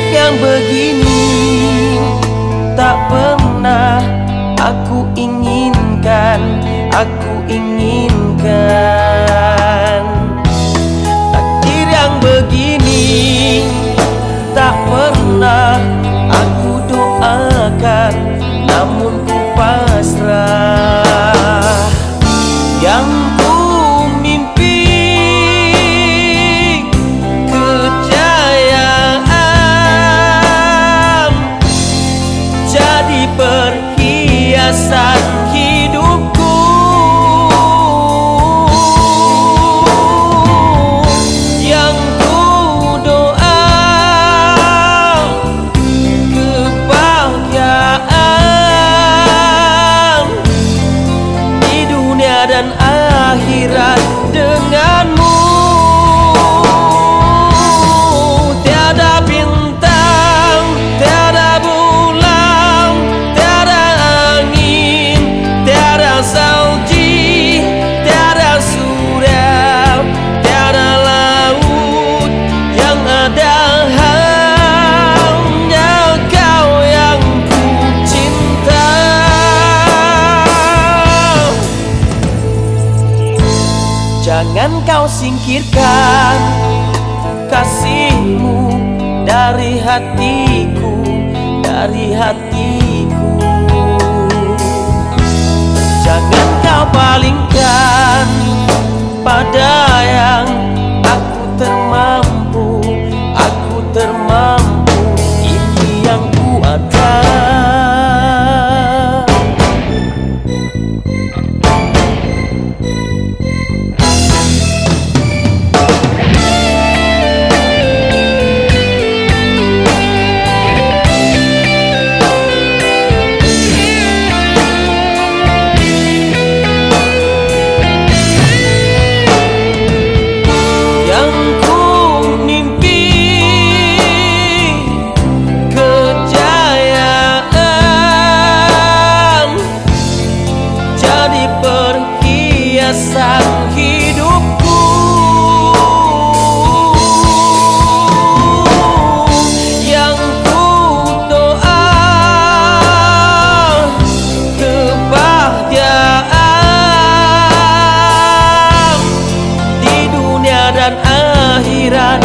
Hidup yang begini tak pernah aku inginkan, aku inginkan. Takdir yang begini tak pernah aku doakan, namun ku pasrah. Yang pensar. Jangan kau singkirkan kasihmu dari hatiku, dari hatiku. Jangan kau palingkan sang hidupku. Yang ku doa kebahagiaan Di dunia dan akhirat